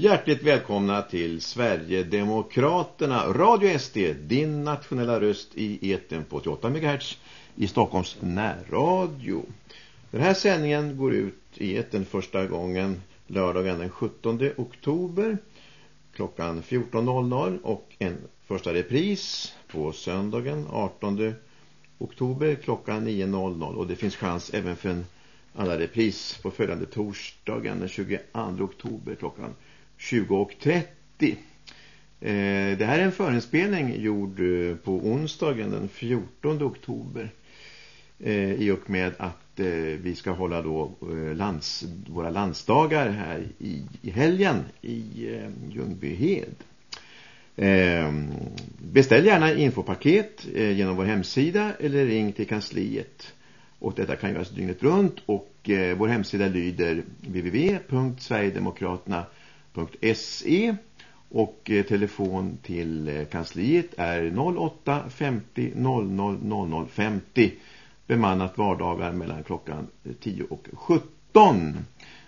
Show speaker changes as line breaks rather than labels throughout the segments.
Hjärtligt välkomna till Sverigedemokraterna, Radio SD, din nationella röst i eten på 88 MHz i Stockholms närradio. Den här sändningen går ut i eten första gången lördagen den 17 oktober klockan 14.00 och en första repris på söndagen 18 oktober klockan 9.00 och det finns chans även för en andra repris på följande torsdagen den 22 oktober klockan 20.30. Eh, det här är en förinspelning gjord eh, på onsdagen den 14 oktober eh, i och med att eh, vi ska hålla då eh, lands, våra landsdagar här i, i helgen i eh, Ljungbyhed. Beställ gärna infopaket genom vår hemsida eller ring till kansliet. Och detta kan göras dygnet runt och vår hemsida lyder www.sverigedemokraterna.se www.se och eh, telefon till eh, kansliet är 08 50 00 00 50 bemannat vardagar mellan klockan eh, 10 och 17.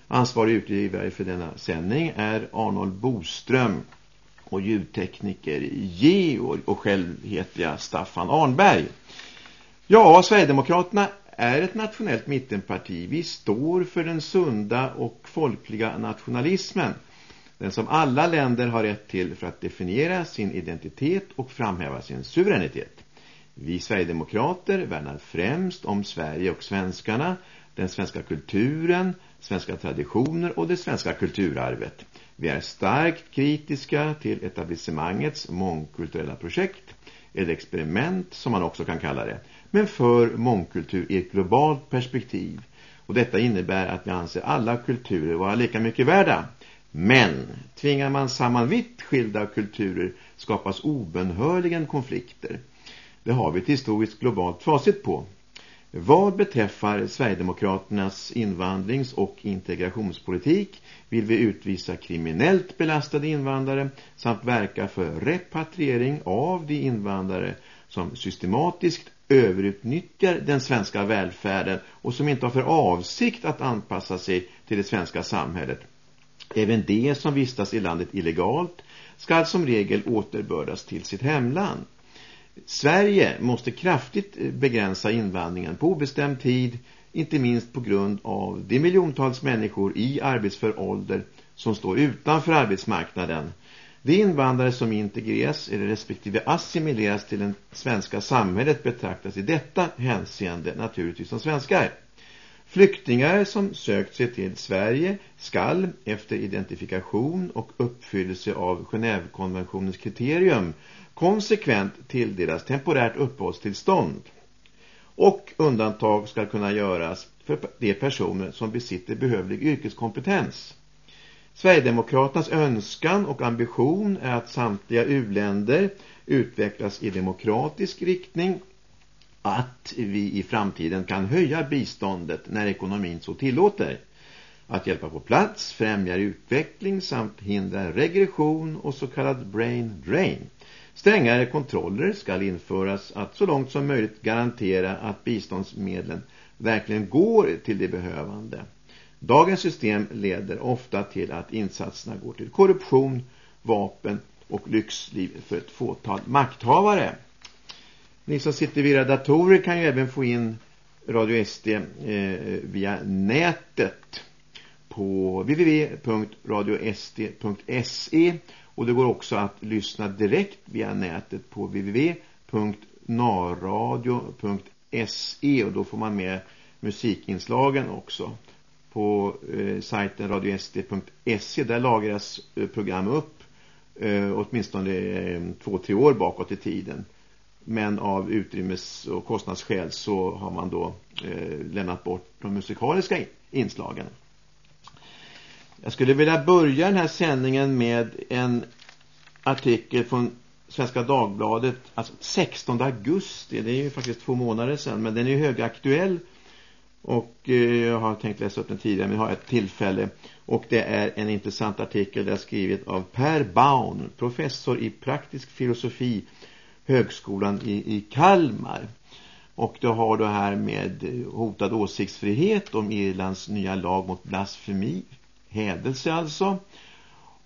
Ansvarig utgivare för denna sändning är Arnold Boström och ljudtekniker Georg och själv heter jag Staffan Arnberg. Ja, Sverigedemokraterna är ett nationellt mittenparti. Vi står för den sunda och folkliga nationalismen den som alla länder har rätt till för att definiera sin identitet och framhäva sin suveränitet. Vi Sverigedemokrater värnar främst om Sverige och svenskarna, den svenska kulturen, svenska traditioner och det svenska kulturarvet. Vi är starkt kritiska till etablissemangets mångkulturella projekt, eller experiment som man också kan kalla det, men för mångkultur i ett globalt perspektiv. Och detta innebär att vi anser alla kulturer vara lika mycket värda. Men tvingar man samman vitt skilda kulturer skapas obenhörligen konflikter. Det har vi ett historiskt globalt facit på. Vad beträffar Sverigedemokraternas invandrings- och integrationspolitik vill vi utvisa kriminellt belastade invandrare samt verka för repatriering av de invandrare som systematiskt överutnyttjar den svenska välfärden och som inte har för avsikt att anpassa sig till det svenska samhället Även de som vistas i landet illegalt ska som regel återbördas till sitt hemland. Sverige måste kraftigt eh, begränsa invandringen på obestämd tid, inte minst på grund av de miljontals människor i arbetsför ålder som står utanför arbetsmarknaden. De invandrare som integreras eller respektive assimileras till det svenska samhället betraktas i detta hänseende naturligtvis som svenskar. Flyktingar som sökt sig till Sverige skall efter identifikation och uppfyllelse av Genèvekonventionens kriterium konsekvent tilldelas temporärt uppehållstillstånd. Och undantag ska kunna göras för de personer som besitter behövlig yrkeskompetens. Sverigedemokraternas önskan och ambition är att samtliga uländer utvecklas i demokratisk riktning att vi i framtiden kan höja biståndet när ekonomin så tillåter. Att hjälpa på plats främjar utveckling samt hindrar regression och så kallad brain drain. Strängare kontroller ska införas att så långt som möjligt garantera att biståndsmedlen verkligen går till det behövande. Dagens system leder ofta till att insatserna går till korruption, vapen och lyxliv för ett fåtal makthavare. Ni som sitter vid era datorer kan ju även få in Radio SD eh, via nätet på www.radiosd.se och det går också att lyssna direkt via nätet på www.narradio.se och då får man med musikinslagen också. På eh, sajten radiosd.se där lagras eh, program upp eh, åtminstone eh, två, tre år bakåt i tiden men av utrymmes- och kostnadsskäl så har man då eh, lämnat bort de musikaliska inslagen. Jag skulle vilja börja den här sändningen med en artikel från Svenska Dagbladet, alltså 16 augusti, det är ju faktiskt två månader sedan, men den är ju högaktuell. Och eh, jag har tänkt läsa upp den tidigare men jag har ett tillfälle. Och det är en intressant artikel där skrivet av Per Baun, professor i praktisk filosofi högskolan i, i Kalmar. Och det har det här med hotad åsiktsfrihet om Irlands nya lag mot blasfemi, hädelse alltså.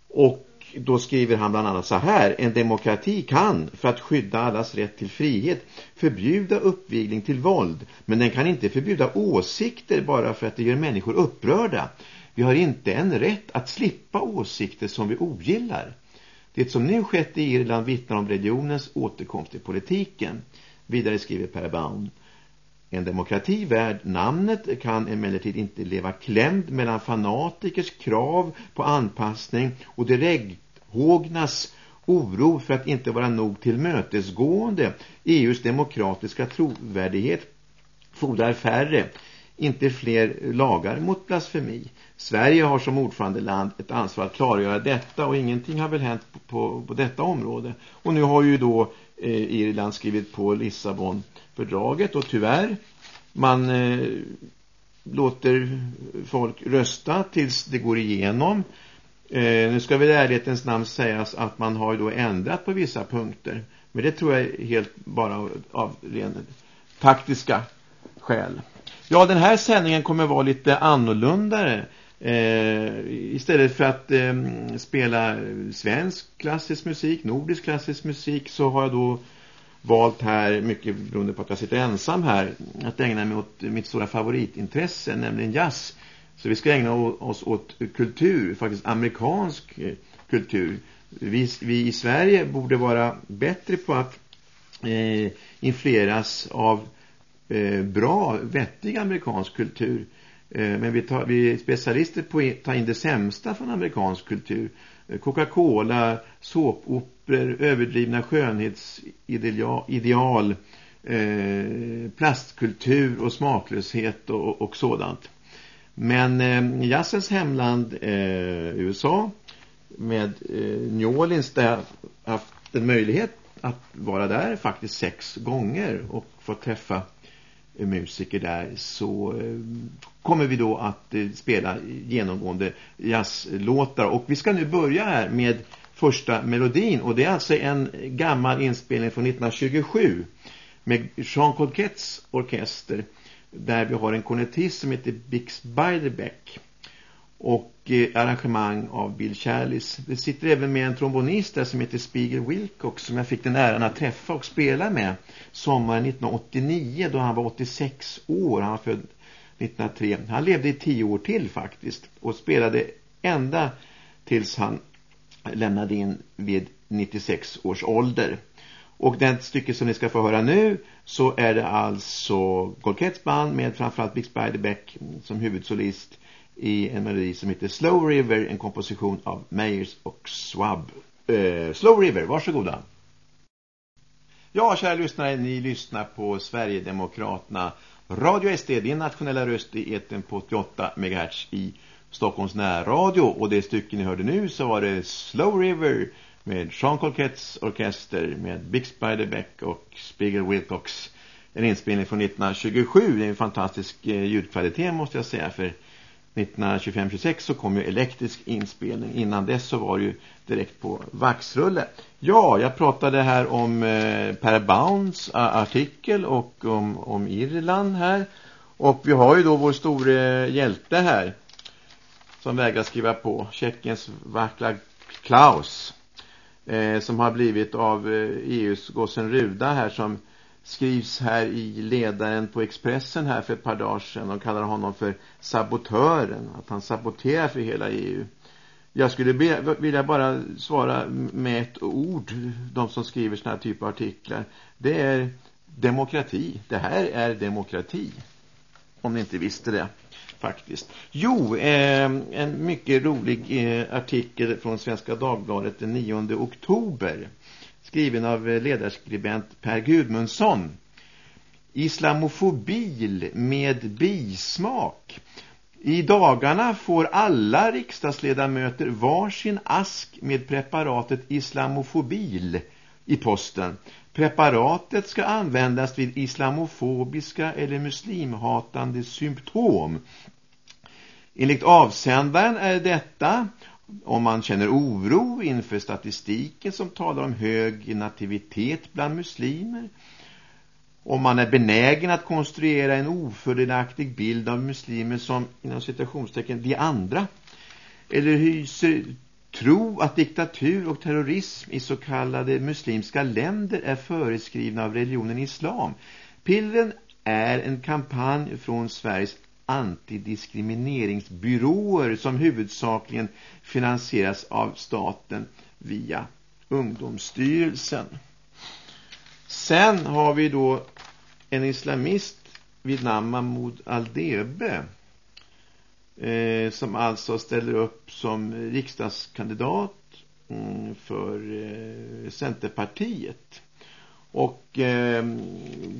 Och då skriver han bland annat så här. En demokrati kan, för att skydda allas rätt till frihet, förbjuda uppvigling till våld. Men den kan inte förbjuda åsikter bara för att det gör människor upprörda. Vi har inte en rätt att slippa åsikter som vi ogillar. Det som nu skett i Irland vittnar om religionens återkomst i politiken. Vidare skriver Per Baum. En demokrati värd namnet kan emellertid inte leva klämd mellan fanatikers krav på anpassning och direkthågnas oro för att inte vara nog tillmötesgående. EUs demokratiska trovärdighet fordrar färre, inte fler lagar mot blasfemi. Sverige har som ordförandeland ett ansvar att klargöra detta och ingenting har väl hänt på, på, på detta område. Och nu har ju då eh, Irland skrivit på Lissabonfördraget och tyvärr man eh, låter folk rösta tills det går igenom. Eh, nu ska väl i ärlighetens namn sägas att man har då ändrat på vissa punkter. Men det tror jag är helt bara av, av ren taktiska skäl. Ja, den här sändningen kommer vara lite annorlunda Eh, istället för att eh, spela svensk klassisk musik, nordisk klassisk musik så har jag då valt här, mycket beroende på att jag sitter ensam här, att ägna mig åt mitt stora favoritintresse, nämligen jazz. Så vi ska ägna oss åt kultur, faktiskt amerikansk eh, kultur. Vi, vi i Sverige borde vara bättre på att eh, influeras av eh, bra, vettig amerikansk kultur. Eh, men vi, tar, vi är specialister på att ta in det sämsta från amerikansk kultur. Eh, Coca-Cola, såpoperor, överdrivna skönhetsideal, eh, plastkultur och smaklöshet och, och sådant. Men eh, jazzens hemland eh, USA med eh, New Orleans där jag haft en möjlighet att vara där faktiskt sex gånger och få träffa musiker där så eh, kommer vi då att eh, spela genomgående jazzlåtar. Och vi ska nu börja här med första melodin. Och det är alltså en gammal inspelning från 1927 med Jean Colquets orkester. Där vi har en kornettist som heter Bix Beiderbecke och eh, arrangemang av Bill Charles. Det sitter även med en trombonist där som heter Spiegel Wilcox som jag fick den äran att träffa och spela med sommaren 1989 då han var 86 år. Han var född 1903. Han levde i tio år till faktiskt och spelade ända tills han lämnade in vid 96 års ålder. Och det stycke som ni ska få höra nu så är det alltså Golkets band med framförallt Big Spiderbeck som huvudsolist i en melodi som heter Slow River, en komposition av Meyers och Swab. Eh, Slow River, varsågoda. Ja, kära lyssnare, ni lyssnar på Sverigedemokraterna Radio SD, din nationella röst i eten på 88 MHz i Stockholms närradio. Och det stycke ni hörde nu så var det Slow River med Jean Colquets orkester med Big Spiderbeck och Spiegel Wilcox. En inspelning från 1927. Det är en fantastisk eh, ljudkvalitet måste jag säga för 1925-26 så kom ju elektrisk inspelning. Innan dess så var det ju direkt på vaxrulle. Ja, jag pratade här om eh, Per Bounds artikel och om, om Irland här. Och vi har ju då vår store hjälte här som vägrar skriva på. Tjeckiens Vaclav Klaus eh, som har blivit av eh, EUs gossen Ruda här som skrivs här i ledaren på Expressen här för ett par dagar sedan. De kallar honom för sabotören. Att han saboterar för hela EU. Jag skulle be, vilja bara svara med ett ord. De som skriver såna här typer av artiklar. Det är demokrati. Det här är demokrati. Om ni inte visste det faktiskt. Jo, eh, en mycket rolig eh, artikel från Svenska Dagbladet den 9 oktober skriven av eh, ledarskribent Per Gudmundsson. Islamofobil med bismak. I dagarna får alla riksdagsledamöter varsin ask med preparatet islamofobil i posten. Preparatet ska användas vid islamofobiska eller muslimhatande symptom. Enligt avsändaren är detta om man känner oro inför statistiken som talar om hög nativitet bland muslimer, om man är benägen att konstruera en ofördelaktig bild av muslimer som inom citationstecken de andra, eller hyser tro att diktatur och terrorism i så kallade muslimska länder är föreskrivna av religionen islam. Pillren är en kampanj från Sveriges antidiskrimineringsbyråer som huvudsakligen finansieras av staten via ungdomsstyrelsen. Sen har vi då en islamist vid namn Mahmoud Aldebe eh, som alltså ställer upp som riksdagskandidat mm, för eh, Centerpartiet. Och eh,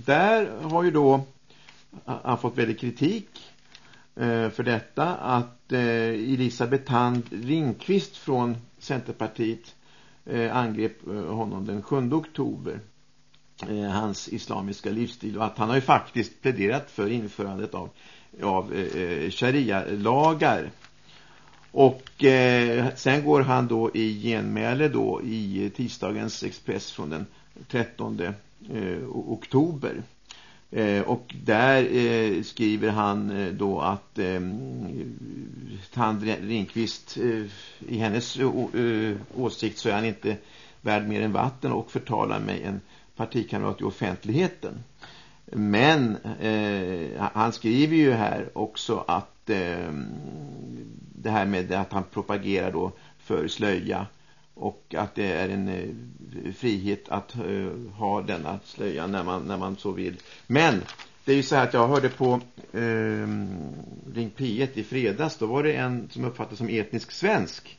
där har ju då han fått väldigt kritik Eh, för detta att eh, Elisabeth Hand Ringqvist från Centerpartiet eh, angrep honom den 7 oktober hans islamiska livsstil och att han har ju faktiskt pläderat för införandet av, av eh, sharia-lagar. Och eh, sen går han då i genmäle då i tisdagens Express från den 13 eh, oktober. Eh, och där eh, skriver han eh, då att eh, Tand Ringqvist eh, i hennes eh, åsikt så är han inte värd mer än vatten och förtalar mig en partikamrat i offentligheten. Men eh, han skriver ju här också att eh, det här med att han propagerar då för slöja och att det är en eh, frihet att eh, ha denna slöja när man, när man så vill. Men det är ju så här att jag hörde på eh, Ring P1 i fredags, då var det en som uppfattades som etnisk svensk.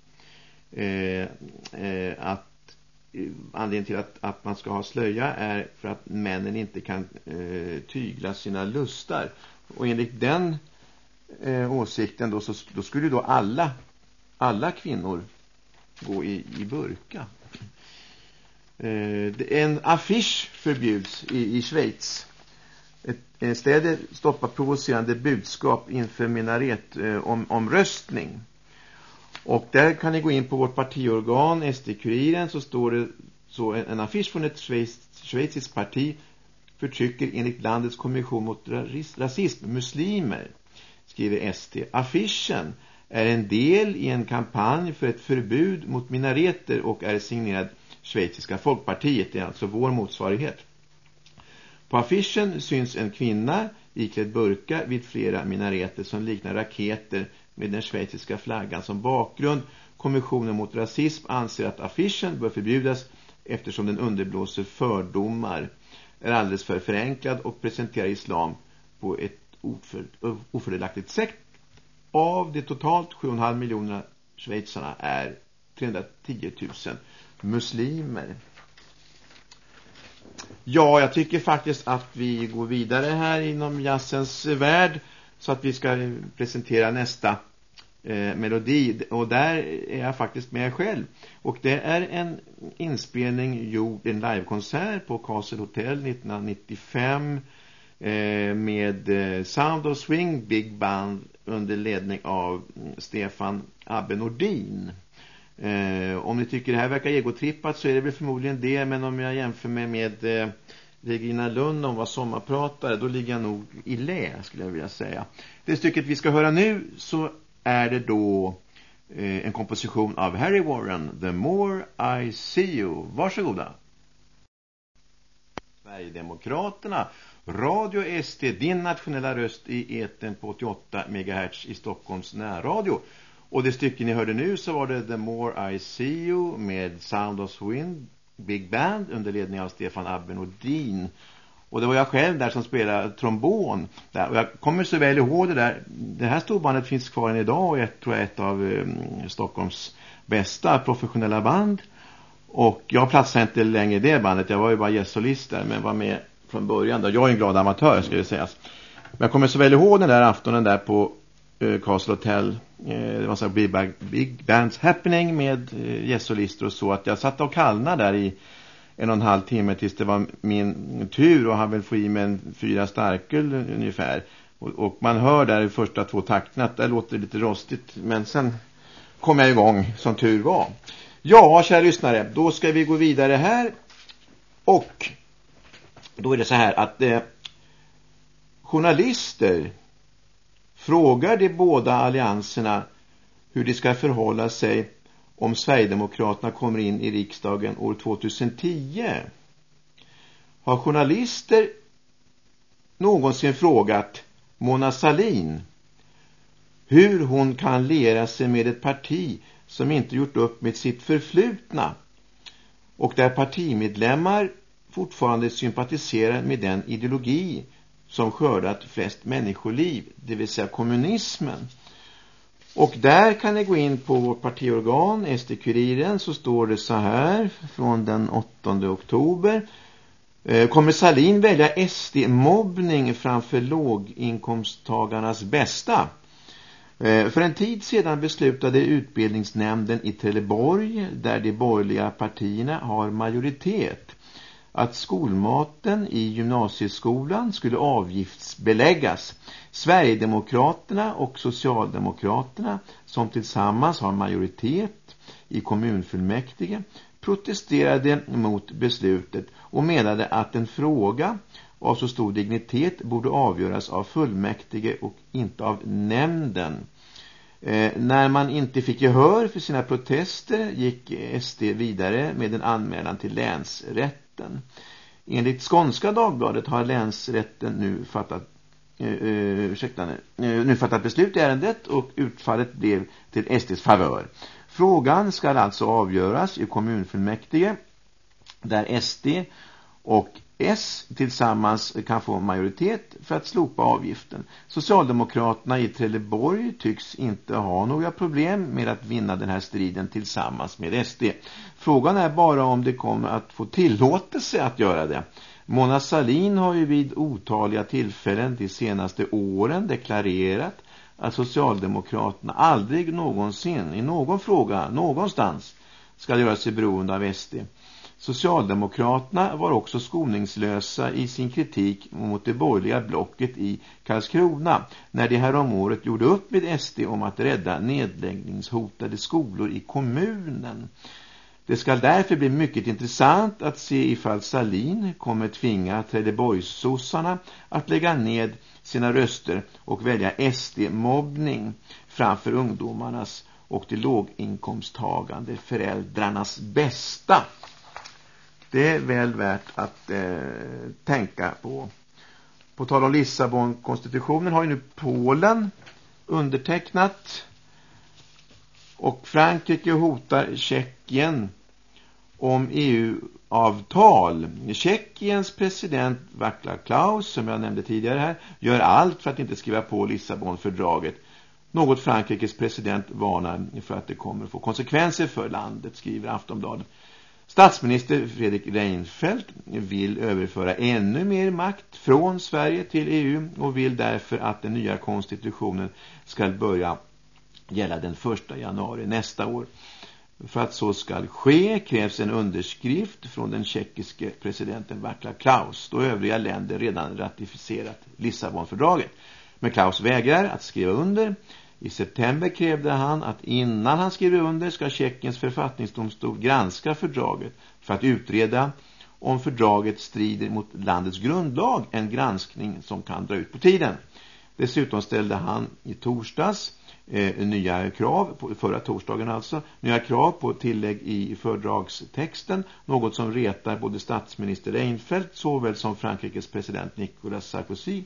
Eh, eh, att eh, anledningen till att, att man ska ha slöja är för att männen inte kan eh, tygla sina lustar. Och enligt den eh, åsikten då, så, då skulle då alla, alla kvinnor gå i, i burka. Eh, en affisch förbjuds i, i Schweiz. Ett, eh, städer stoppar provocerande budskap inför minaret eh, om, om röstning. Och där kan ni gå in på vårt partiorgan, SD-kuriren, så står det så en, en affisch från ett schweiz, schweiziskt parti förtrycker enligt landets kommission mot rasism muslimer, skriver SD. Affischen är en del i en kampanj för ett förbud mot minareter och är signerad Schweiziska folkpartiet. Det är alltså vår motsvarighet. På affischen syns en kvinna iklädd burka vid flera minareter som liknar raketer med den schweiziska flaggan som bakgrund. Kommissionen mot rasism anser att affischen bör förbjudas eftersom den underblåser fördomar, är alldeles för förenklad och presenterar islam på ett ofördelaktigt sätt av de totalt 7,5 miljoner schweizarna är 310 000 muslimer. Ja, jag tycker faktiskt att vi går vidare här inom jazzens värld så att vi ska presentera nästa eh, melodi och där är jag faktiskt med själv och det är en inspelning gjord en livekonsert på Castle Hotel 1995 eh, med eh, Sound of Swing Big Band under ledning av mm, Stefan Abbe Nordin. Eh, om ni tycker det här verkar egotrippat så är det väl förmodligen det. Men om jag jämför mig med eh, Regina Lund om vad sommarpratare då ligger jag nog i lä skulle jag vilja säga. Det stycket vi ska höra nu så är det då eh, en komposition av Harry Warren, The More I See You. Varsågoda. Sverigedemokraterna Radio SD, din nationella röst i eten på 88 MHz i Stockholms närradio. Och det stycke ni hörde nu så var det The More I See You med Sound of Wind Big Band under ledning av Stefan Abbenodin. Och det var jag själv där som spelade trombon. Där. Och jag kommer så väl ihåg det där. Det här storbandet finns kvar än idag och jag tror jag är ett av um, Stockholms bästa professionella band. Och jag platsade inte längre i det bandet. Jag var ju bara gästsolist där men var med från början. Då. Jag är en glad amatör ska det sägas. Men jag kommer så väl ihåg den där aftonen där på eh, Castle Hotel. Eh, det var så big, big Bands Happening med eh, gästsolister och så. Att jag satt och kallnade där i en och en halv timme tills det var min tur och han vill få i mig en fyra starköl ungefär. Och, och, man hör där i första två takterna att det låter lite rostigt. Men sen kom jag igång som tur var. Ja, kära lyssnare, då ska vi gå vidare här. Och då är det så här att eh, journalister frågar de båda allianserna hur de ska förhålla sig om Sverigedemokraterna kommer in i riksdagen år 2010. Har journalister någonsin frågat Mona Salin hur hon kan lera sig med ett parti som inte gjort upp med sitt förflutna och där partimedlemmar fortfarande sympatiserar med den ideologi som skördat flest människoliv, det vill säga kommunismen. Och där kan ni gå in på vårt partiorgan, SD-kuriren, så står det så här från den 8 oktober. Eh, kommer Salin välja SD-mobbning framför låginkomsttagarnas bästa? Eh, för en tid sedan beslutade utbildningsnämnden i Trelleborg, där de borgerliga partierna har majoritet, att skolmaten i gymnasieskolan skulle avgiftsbeläggas. Sverigedemokraterna och Socialdemokraterna, som tillsammans har majoritet i kommunfullmäktige, protesterade mot beslutet och menade att en fråga av så stor dignitet borde avgöras av fullmäktige och inte av nämnden. Eh, när man inte fick gehör för sina protester gick SD vidare med en anmälan till länsrätten. Enligt Skånska Dagbladet har länsrätten nu fattat Uh, uh, ursäkta nu, uh, eh, nu fattat beslut i ärendet och utfallet blev till SDs favör. Frågan ska alltså avgöras i kommunfullmäktige där SD och S tillsammans kan få majoritet för att slopa avgiften. Socialdemokraterna i Trelleborg tycks inte ha några problem med att vinna den här striden tillsammans med SD. Frågan är bara om det kommer att få tillåtelse att göra det. Mona Salin har ju vid otaliga tillfällen de senaste åren deklarerat att Socialdemokraterna aldrig någonsin i någon fråga någonstans ska göra sig beroende av SD. Socialdemokraterna var också skoningslösa i sin kritik mot det borgerliga blocket i Karlskrona när de här om året gjorde upp med SD om att rädda nedläggningshotade skolor i kommunen. Det ska därför bli mycket intressant att se ifall Salin kommer tvinga Trelleborgssossarna att lägga ned sina röster och välja SD-mobbning framför ungdomarnas och de låginkomsttagande föräldrarnas bästa. Det är väl värt att eh, tänka på. På tal om Lissabon-konstitutionen har ju nu Polen undertecknat och Frankrike hotar Tjeckien om EU-avtal. Tjeckiens president Václav Klaus, som jag nämnde tidigare här, gör allt för att inte skriva på Lissabonfördraget. Något Frankrikes president varnar för att det kommer att få konsekvenser för landet, skriver Aftonbladet. Statsminister Fredrik Reinfeldt vill överföra ännu mer makt från Sverige till EU och vill därför att den nya konstitutionen ska börja gälla den 1 januari nästa år. För att så ska ske krävs en underskrift från den tjeckiske presidenten Václav Klaus då övriga länder redan ratificerat Lissabonfördraget. Men Klaus vägrar att skriva under i september krävde han att innan han skriver under ska Tjeckiens författningsdomstol granska fördraget för att utreda om fördraget strider mot landets grundlag, en granskning som kan dra ut på tiden. Dessutom ställde han i torsdags eh, nya krav, på, förra torsdagen alltså, nya krav på tillägg i fördragstexten, något som retar både statsminister Reinfeldt såväl som Frankrikes president Nicolas Sarkozy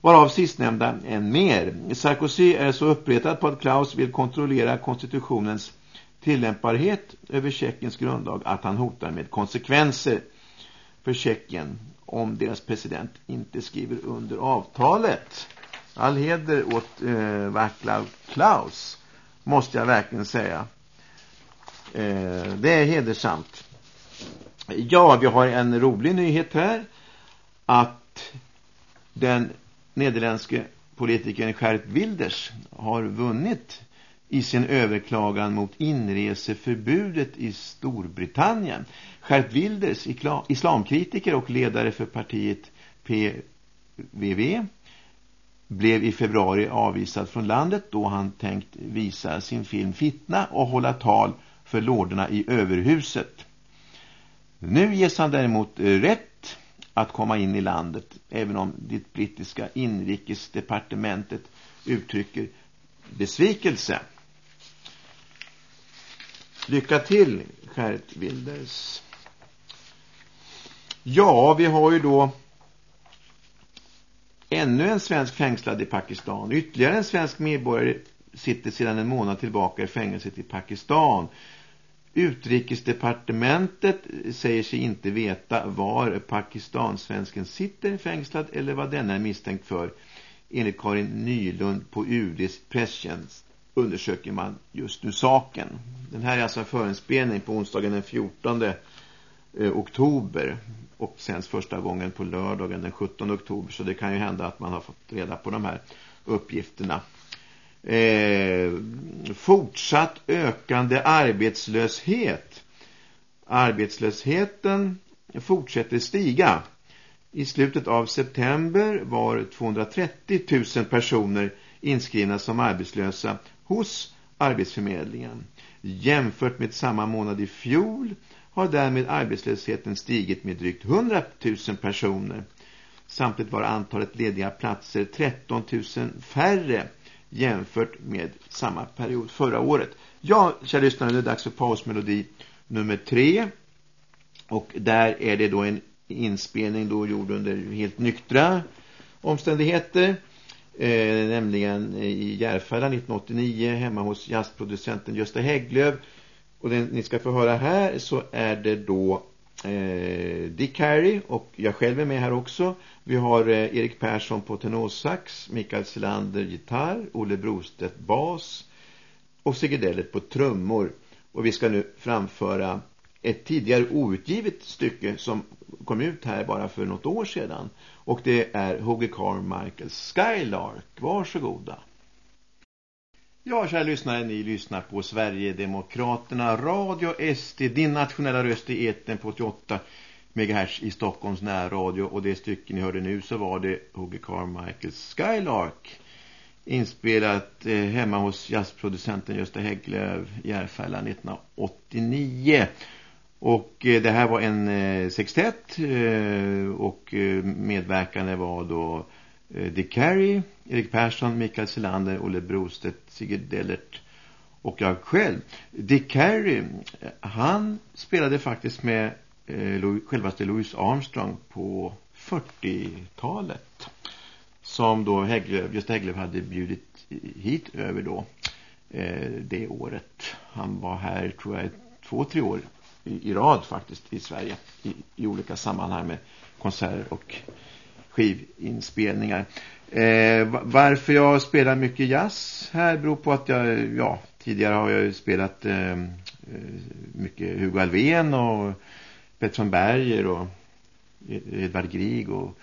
varav sistnämnda än mer. Sarkozy är så uppretad på att Klaus vill kontrollera konstitutionens tillämpbarhet över Tjeckiens grundlag att han hotar med konsekvenser för Tjeckien om deras president inte skriver under avtalet. All heder åt eh, Vaclav Klaus måste jag verkligen säga. Eh, det är hedersamt. Ja, vi har en rolig nyhet här att den nederländske politikern Gert Wilders har vunnit i sin överklagan mot inreseförbudet i Storbritannien. Gert Wilders, islamkritiker och ledare för partiet PVV, blev i februari avvisad från landet då han tänkt visa sin film Fitna och hålla tal för lorderna i överhuset. Nu ges han däremot rätt att komma in i landet även om det brittiska inrikesdepartementet uttrycker besvikelse. Lycka till, Gert Wilders. Ja, vi har ju då ännu en svensk fängslad i Pakistan. Ytterligare en svensk medborgare sitter sedan en månad tillbaka i fängelset i Pakistan. Utrikesdepartementet säger sig inte veta var pakistansvensken sitter fängslad eller vad denna är misstänkt för. Enligt Karin Nylund på UDs presstjänst undersöker man just nu saken. Den här är alltså en förinspelning på onsdagen den 14 eh, oktober och sänds första gången på lördagen den 17 oktober så det kan ju hända att man har fått reda på de här uppgifterna. Eh, fortsatt ökande arbetslöshet. Arbetslösheten fortsätter stiga. I slutet av september var 230 000 personer inskrivna som arbetslösa hos Arbetsförmedlingen. Jämfört med samma månad i fjol har därmed arbetslösheten stigit med drygt 100 000 personer. Samtidigt var antalet lediga platser 13 000 färre jämfört med samma period förra året. Ja, kära lyssnare, det är dags för pausmelodi nummer tre. Och där är det då en inspelning då gjord under helt nyktra omständigheter. Eh, nämligen i Järfälla 1989 hemma hos jazzproducenten Gösta Hägglöv. Och den ni ska få höra här så är det då eh, Dick Harry och jag själv är med här också. Vi har eh, Erik Persson på tenorsax, Mikael Selander gitarr, Olle Brostedt bas och Sigurdellet på trummor. Och vi ska nu framföra ett tidigare outgivet stycke som kom ut här bara för något år sedan. Och det är Hogge Carmichaels Skylark. Varsågoda. Ja, kära lyssnare, ni lyssnar på Sverigedemokraterna Radio SD, din nationella röst i eten på 88 MHz i Stockholms närradio. Och det stycke ni hörde nu så var det Hogge Carmichaels Skylark inspelat eh, hemma hos jazzproducenten Gösta Hägglöv Järfälla 1989. Och eh, det här var en eh, sextett eh, och eh, medverkande var då eh, Eh, Dick Carey, Erik Persson, Mikael Selander, Olle Brostedt, Sigurd Dellert och jag själv. Dick Carey, eh, han spelade faktiskt med eh, självaste Louis Armstrong på 40-talet som då Hägglöf, just Hägglöf hade bjudit hit över då eh, det året. Han var här tror jag två, tre år i, i rad faktiskt i Sverige i, i olika sammanhang med konserter och skivinspelningar. Eh, varför jag spelar mycket jazz här beror på att jag, ja, tidigare har jag ju spelat eh, eh mycket Hugo Alvén och Pettersson Berger och Edvard Grieg och,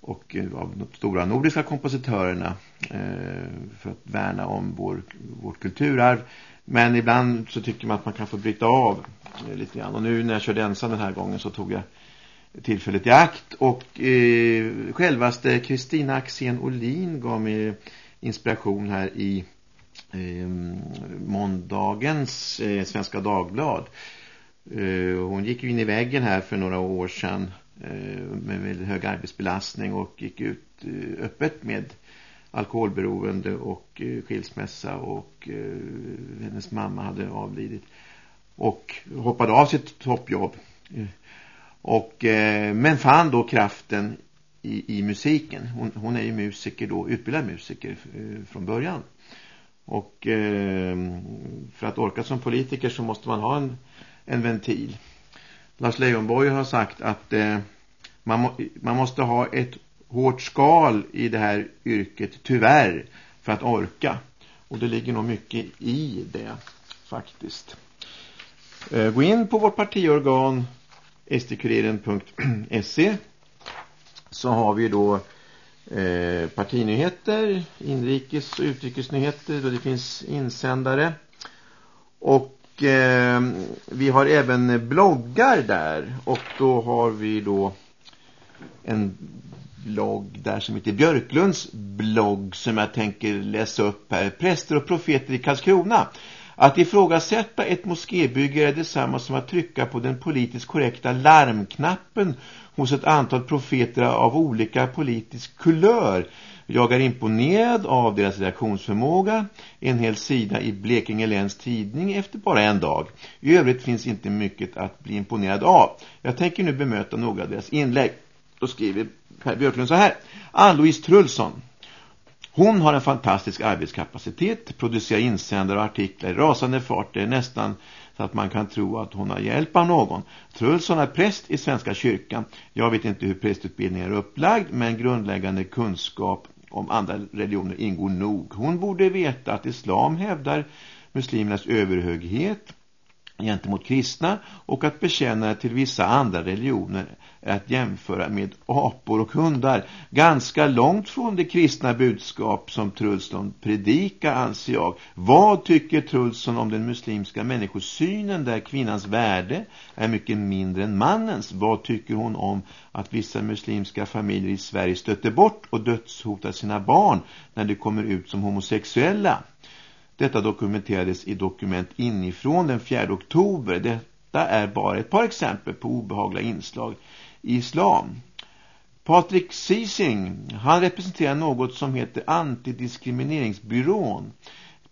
och eh, av de stora nordiska kompositörerna eh, för att värna om vår, vårt kulturarv. Men ibland så tycker man att man kan få bryta av eh, lite grann. Och nu när jag körde ensam den här gången så tog jag tillfället i akt. Och eh, självaste Kristina Axén Olin gav mig inspiration här i eh, måndagens eh, Svenska Dagblad. Eh, hon gick ju in i väggen här för några år sedan eh, med väldigt hög arbetsbelastning och gick ut eh, öppet med alkoholberoende och eh, skilsmässa och eh, hennes mamma hade avlidit och hoppade av sitt toppjobb eh, och, eh, men fann då kraften i, i musiken. Hon, hon, är ju musiker då, utbildad musiker eh, från början. Och eh, för att orka som politiker så måste man ha en en ventil. Lars Leijonborg har sagt att man, må, man måste ha ett hårt skal i det här yrket, tyvärr, för att orka. Och det ligger nog mycket i det, faktiskt. Gå in på vårt partiorgan stkuriren.se så har vi då eh, partinyheter, inrikes- och utrikesnyheter då det finns insändare. Och eh, vi har även bloggar där och då har vi då en blogg där som heter Björklunds blogg som jag tänker läsa upp här. Präster och profeter i Karlskrona. Att ifrågasätta ett moskébygge är detsamma som att trycka på den politiskt korrekta larmknappen hos ett antal profeter av olika politisk kulör. Jag är imponerad av deras reaktionsförmåga. En hel sida i Blekinge läns tidning efter bara en dag. I övrigt finns inte mycket att bli imponerad av. Jag tänker nu bemöta några av deras inlägg. Då skriver Per Björklund så här. Ann-Louise Trullsson. Hon har en fantastisk arbetskapacitet, producerar insändare och artiklar i rasande fart. Det är nästan så att man kan tro att hon har hjälp av någon. Trulsson är präst i Svenska kyrkan. Jag vet inte hur prästutbildningen är upplagd men grundläggande kunskap om andra religioner ingår nog. Hon borde veta att islam hävdar muslimernas överhöghet gentemot kristna och att bekänna till vissa andra religioner är att jämföra med apor och hundar. Ganska långt från det kristna budskap som Trulsson predikar anser jag. Vad tycker Trulsson om den muslimska människosynen där kvinnans värde är mycket mindre än mannens? Vad tycker hon om att vissa muslimska familjer i Sverige stöter bort och dödshotar sina barn när de kommer ut som homosexuella? Detta dokumenterades i dokument inifrån den 4 oktober. Detta är bara ett par exempel på obehagliga inslag i islam. Patrik Sising, han representerar något som heter Antidiskrimineringsbyrån.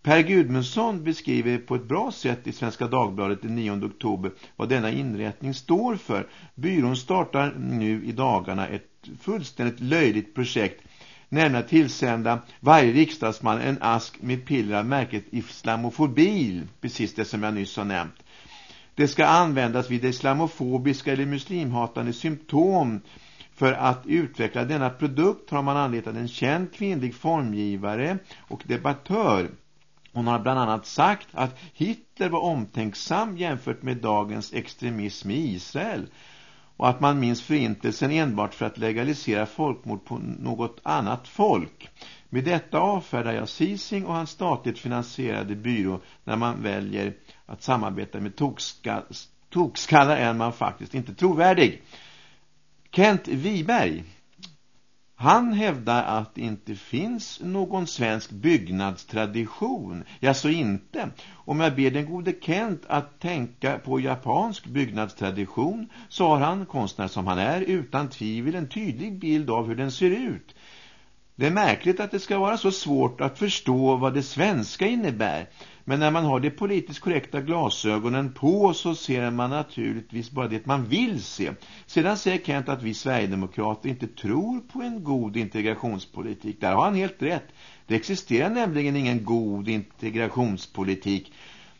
Per Gudmundsson beskriver på ett bra sätt i Svenska Dagbladet den 9 oktober vad denna inrättning står för. Byrån startar nu i dagarna ett fullständigt löjligt projekt nämligen att tillsända varje riksdagsman en ask med piller av märket islamofobil, precis det som jag nyss har nämnt. Det ska användas vid islamofobiska eller muslimhatande symptom. För att utveckla denna produkt har man anlitat en känd kvinnlig formgivare och debattör. Hon har bland annat sagt att Hitler var omtänksam jämfört med dagens extremism i Israel och att man minns förintelsen enbart för att legalisera folkmord på något annat folk. Med detta avfärdar jag Sising och hans statligt finansierade byrå när man väljer att samarbeta med tokskallar är man faktiskt inte trovärdig. Kent Wiberg han hävdar att det inte finns någon svensk byggnadstradition. Jag så inte. Om jag ber den gode Kent att tänka på japansk byggnadstradition så har han, konstnär som han är, utan tvivel en tydlig bild av hur den ser ut. Det är märkligt att det ska vara så svårt att förstå vad det svenska innebär. Men när man har de politiskt korrekta glasögonen på så ser man naturligtvis bara det man vill se. Sedan säger Kent att vi Sverigedemokrater inte tror på en god integrationspolitik. Där har han helt rätt. Det existerar nämligen ingen god integrationspolitik.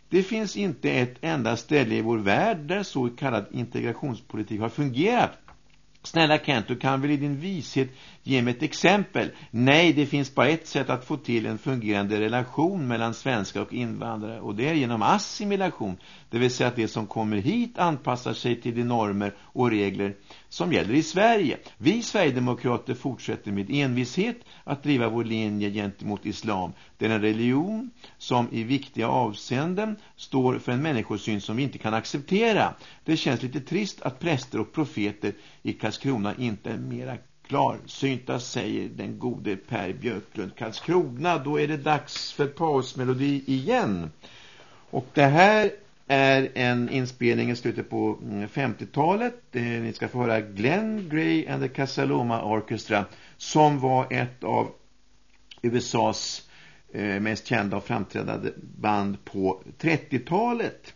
Det finns inte ett enda ställe i vår värld där så kallad integrationspolitik har fungerat. Snälla Kent, du kan väl i din vishet ge mig ett exempel? Nej, det finns bara ett sätt att få till en fungerande relation mellan svenskar och invandrare och det är genom assimilation. Det vill säga att det som kommer hit anpassar sig till de normer och regler som gäller i Sverige. Vi Sverigedemokrater fortsätter med envishet att driva vår linje gentemot islam. Det är en religion som i viktiga avseenden står för en människosyn som vi inte kan acceptera. Det känns lite trist att präster och profeter i Karlskrona inte är mera klarsynta, säger den gode Per Björklund. Karlskrona, då är det dags för pausmelodi igen. Och det här är en inspelning i slutet på mm, 50-talet. Eh, ni ska få höra Glenn Gray and the Casaloma Orchestra som var ett av USAs eh, mest kända och framträdande band på 30-talet.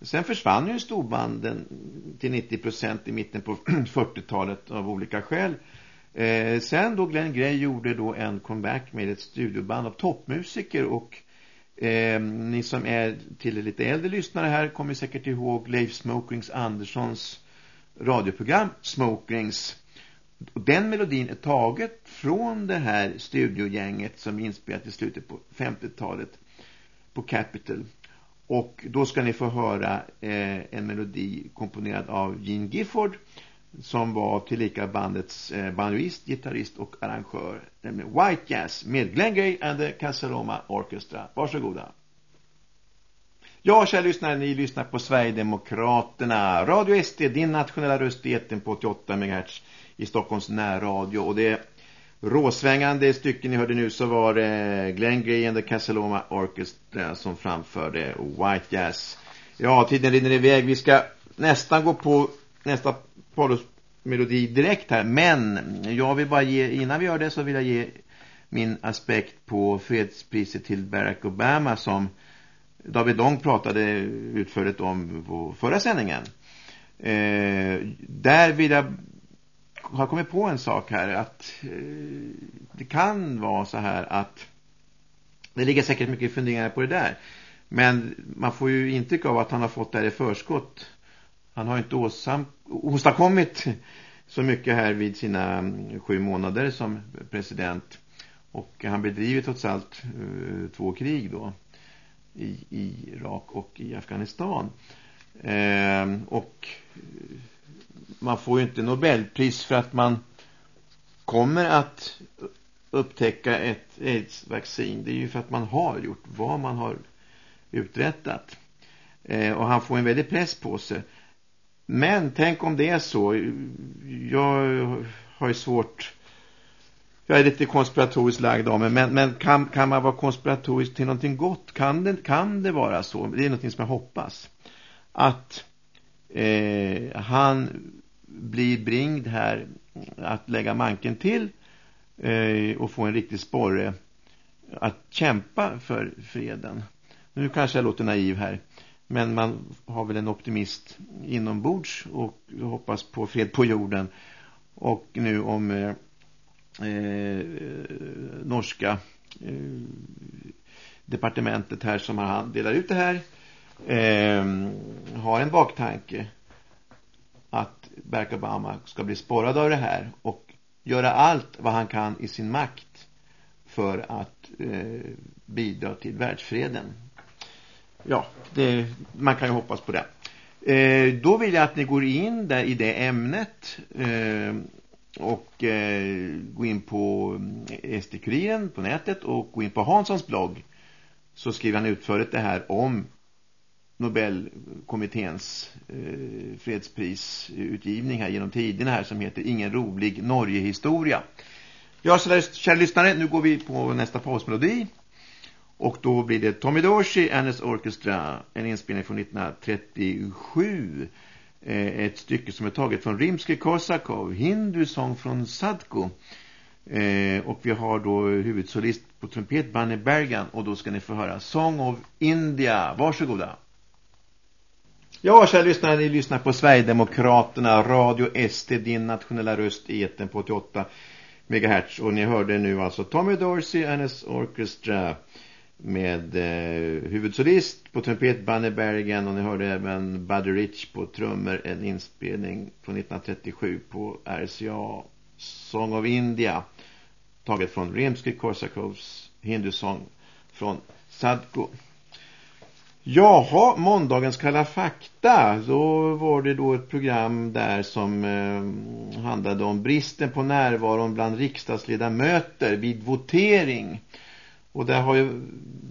Sen försvann ju storbanden till 90% i mitten på 40-talet av olika skäl. Eh, sen då Glenn Gray gjorde då en comeback med ett studioband av toppmusiker och Eh, ni som är till lite äldre lyssnare här kommer säkert ihåg Leif Smokings Anderssons radioprogram Smokings. Den melodin är taget från det här studiogänget som är inspelat i slutet på 50-talet på Capital Och då ska ni få höra eh, en melodi komponerad av Gene Gifford som var tillika bandets eh, banjoist, gitarrist och arrangör, nämligen White Jazz med Glenn Gay and the Casaloma Orchestra. Varsågoda. Ja, kära lyssnare, ni lyssnar på Sverigedemokraterna. Radio SD, din nationella röst i eten på 88 MHz i Stockholms närradio. Och det råsvängande stycken ni hörde nu så var det Glenn Gay and the Casaloma Orchestra som framförde White Jazz. Ja, tiden rinner iväg. Vi ska nästan gå på nästa melodi direkt här. Men jag vill bara ge, innan vi gör det så vill jag ge min aspekt på fredspriset till Barack Obama som David Long pratade utförligt om på förra sändningen. Eh, där vill jag ha kommit på en sak här att eh, det kan vara så här att det ligger säkert mycket funderingar på det där. Men man får ju intryck av att han har fått det här i förskott. Han har inte åstadkommit så mycket här vid sina mm, sju månader som president. Och han bedriver trots allt eh, två krig då. I, i Irak och i Afghanistan. Ehm, eh, och man får ju inte Nobelpris för att man kommer att upptäcka ett AIDS-vaccin. Det är ju för att man har gjort vad man har uträttat. Eh, och han får en väldig press på sig. Men tänk om det är så. Jag har ju svårt... Jag är lite konspiratoriskt lagd av mig. Men, men kan, kan man vara konspiratorisk till någonting gott? Kan det, kan det vara så? Det är någonting som jag hoppas. Att eh, han blir bringd här att lägga manken till eh, och få en riktig sporre att kämpa för freden. Nu kanske jag låter naiv här. Men man har väl en optimist inombords och hoppas på fred på jorden. Och nu om eh, eh, norska eh, departementet här som har delar ut det här eh, har en baktanke att Barack Obama ska bli sporrad av det här och göra allt vad han kan i sin makt för att eh, bidra till världsfreden ja, det, man kan ju hoppas på det. Eh, då vill jag att ni går in där i det ämnet eh, och eh, gå in på eh, SD-kuriren på nätet och gå in på Hanssons blogg så skriver han utförligt det här om Nobelkommitténs eh, fredsprisutgivning här genom tiderna här som heter Ingen rolig Norgehistoria. Ja, så där, kära lyssnare, nu går vi på nästa pausmelodi. Och då blir det Tommy Dorsey and his Orchestra, en inspelning från 1937. Eh, ett stycke som är taget från Rimsky-Korsakov, Hindu-sång från Sadko. Eh, och vi har då huvudsolist på trumpet, Bunny Bergan. Och då ska ni få höra Song of India. Varsågoda. Ja, kära lyssnare, ni lyssnar på Sverigedemokraterna, Radio SD, din nationella röst i eten på 88 MHz. Och ni hörde nu alltså Tommy Dorsey and his Orchestra med eh, huvudsolist på trumpet Bunny Berrigan och ni hörde även Buddy Rich på trummor en inspelning från 1937 på RCA Song of India taget från Remsky-Korsakovs hindusång från Sadko. Jaha, måndagens Kalla fakta. Då var det då ett program där som eh, handlade om bristen på närvaron bland riksdagsledamöter vid votering. Och där har ju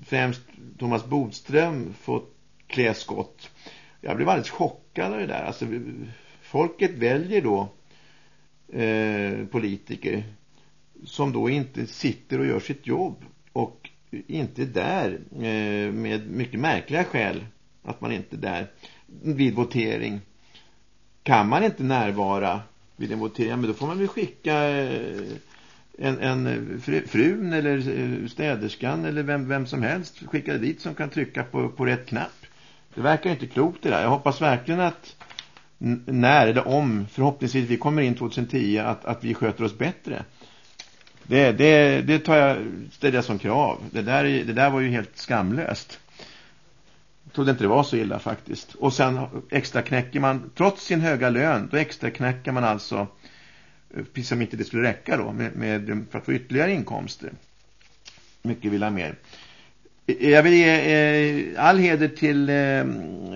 främst Thomas Bodström fått klä skott. Jag blev alldeles chockad av det där. Alltså, folket väljer då eh, politiker som då inte sitter och gör sitt jobb och inte är där eh, med mycket märkliga skäl att man inte är där vid votering. Kan man inte närvara vid en votering, men då får man väl skicka eh, en, en eh, frun eller eh, städerskan eller vem, vem som helst skickade dit som kan trycka på, på rätt knapp. Det verkar inte klokt det där. Jag hoppas verkligen att när eller om förhoppningsvis vi kommer in 2010 att, att vi sköter oss bättre. Det, det, det tar jag, ställer jag som krav. Det där, det där var ju helt skamlöst. Jag trodde inte det var så illa faktiskt. Och sen extra knäcker man, trots sin höga lön, då extra knäcker man alltså precis som inte det skulle räcka då med, med, för att få ytterligare inkomster. Mycket vill ha mer. Eh, jag vill ge eh, all heder till eh,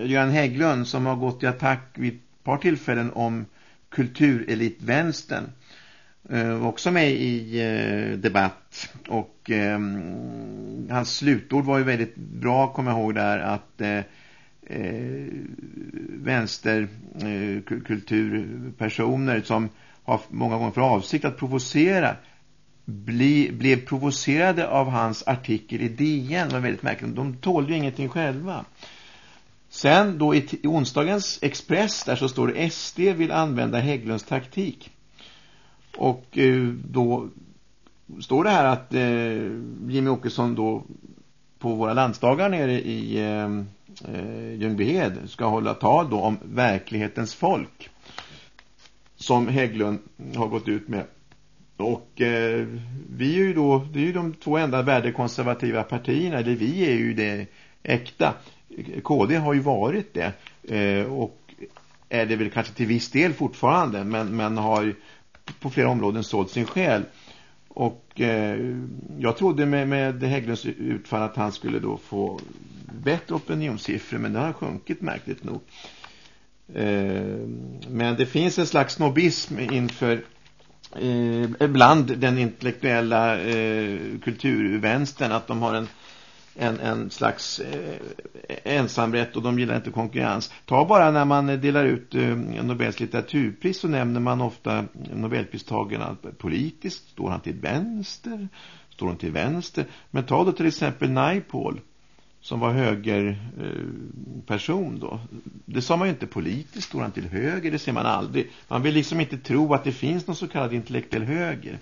Göran Hägglund som har gått i attack vid ett par tillfällen om kulturelitvänstern. Eh, också med i eh, debatt och eh, hans slutord var ju väldigt bra, kommer jag ihåg där, att eh vänsterkulturpersoner eh, eh som har många gånger för avsikt att provocera bli, blev provocerade av hans artikel i DN. Det var väldigt märkligt. De tålde ju ingenting själva. Sen då i, i onsdagens Express där så står det SD vill använda Hägglunds taktik. Och eh, då står det här att eh, Jimmy Åkesson då på våra landsdagar nere i eh, eh, Ljungbyhed ska hålla tal då om verklighetens folk som Hägglund har gått ut med. Och eh, vi är ju då, det är ju de två enda värdekonservativa partierna, eller vi är ju det äkta. KD har ju varit det eh, och är det väl kanske till viss del fortfarande men, men har på flera områden sålt sin själ. Och eh, jag trodde med, med Hägglunds utfall att han skulle då få bättre opinionssiffror men det har sjunkit märkligt nog. Eh, men det finns en slags snobism inför eh, bland den intellektuella eh, kulturvänstern att de har en en, en slags eh, ensamrätt och de gillar inte konkurrens. Ta bara när man delar ut eh, Nobels litteraturpris så nämner man ofta Nobelpristagarna politiskt. Står han till vänster? Står han till vänster? Men ta då till exempel Naipaul som var högerperson eh, då. Det sa man ju inte politiskt, står han till höger, det ser man aldrig. Man vill liksom inte tro att det finns någon så kallad intellektuell höger.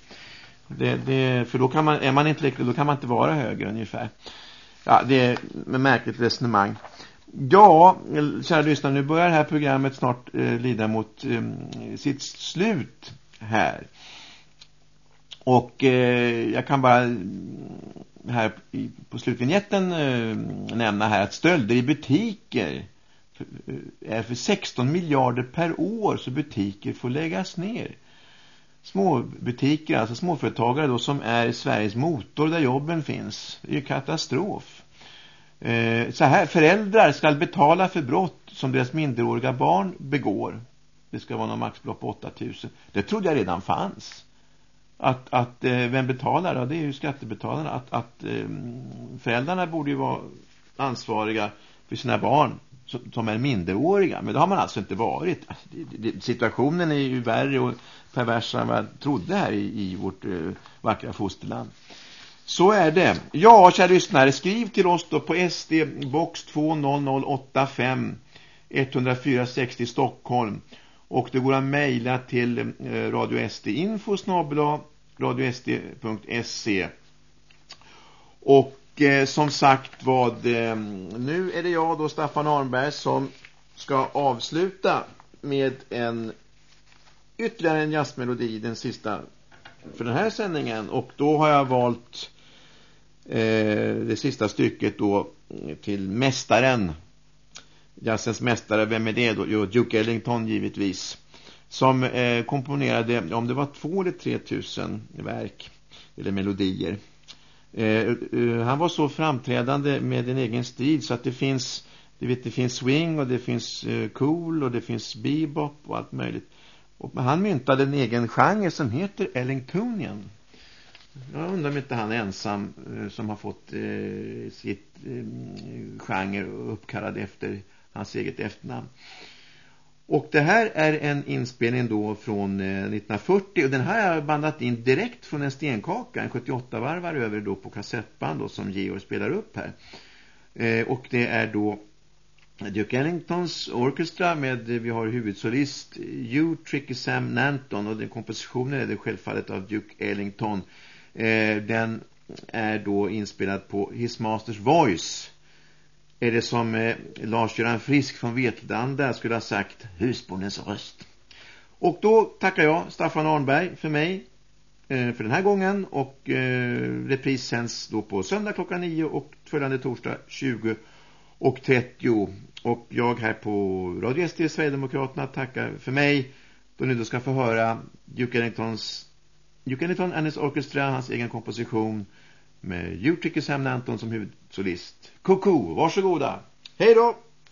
Det, det, för då kan man, är man intellektuell, då kan man inte vara höger ungefär. Ja, det är ett märkligt resonemang. Ja, kära lyssnare, nu börjar det här programmet snart eh, lida mot eh, sitt slut här. Och eh, jag kan bara mm, här på slutvinjetten eh, nämna här att stölder i butiker eh, är för 16 miljarder per år så butiker får läggas ner. Småbutiker, alltså småföretagare då som är Sveriges motor där jobben finns. Det är ju katastrof. Eh, så här, föräldrar ska betala för brott som deras minderåriga barn begår. Det ska vara någon maxbelopp på 8000. Det trodde jag redan fanns att, att eh, vem betalar då? Det är ju skattebetalarna. Att, att ehm, föräldrarna borde ju vara ansvariga för sina barn som, är minderåriga. Men det har man alltså inte varit. Alltså, situationen är ju värre och perversare än vad jag trodde här i, i vårt eh, vackra fosterland. Så är det. Ja, kära lyssnare, skriv till oss då på SD box 20085 10460 Stockholm. Och det går att mejla till eh, Radio SD info Radio radiosd.se Och eh, som sagt vad eh, nu är det jag då Staffan Arnberg som ska avsluta med en ytterligare en jazzmelodi den sista för den här sändningen. Och då har jag valt eh, det sista stycket då till mästaren jazzens mästare, vem är det då? Jo, Duke Ellington givetvis. Som eh, komponerade, om det var två eller tre tusen verk eller melodier. Eh, eh, han var så framträdande med en egen stil så att det finns det, vet, det finns swing och det finns eh, cool och det finns bebop och allt möjligt. Och han myntade en egen genre som heter Ellingtonian. Jag undrar om inte han är ensam eh, som har fått eh, sitt eh, genre uppkallad efter hans eget efternamn. Och det här är en inspelning då från eh, 1940 och den här har jag bandat in direkt från en stenkaka, en 78-varvar över då på kassettband då, som Georg spelar upp här. Eh, och det är då Duke Ellingtons Orchestra med, eh, vi har huvudsolist eh, Hugh Tricky Sam Nanton och den kompositionen är det självfallet av Duke Ellington. Eh, den är då inspelad på His Masters Voice är det som eh, Lars-Göran Frisk från Vetlanda skulle ha sagt husbondens röst. Och då tackar jag Staffan Arnberg för mig eh, för den här gången och eh, repris sänds då på söndag klockan 9 och följande torsdag 20 och 30 och jag här på Radio SD Sverigedemokraterna tackar för mig då ni då ska få höra Duke Ellingtons Duke Ellington and his Orchestra, hans egen komposition med Utrikes Sam Anton som huvudsolist. Koko, varsågoda. Hej då!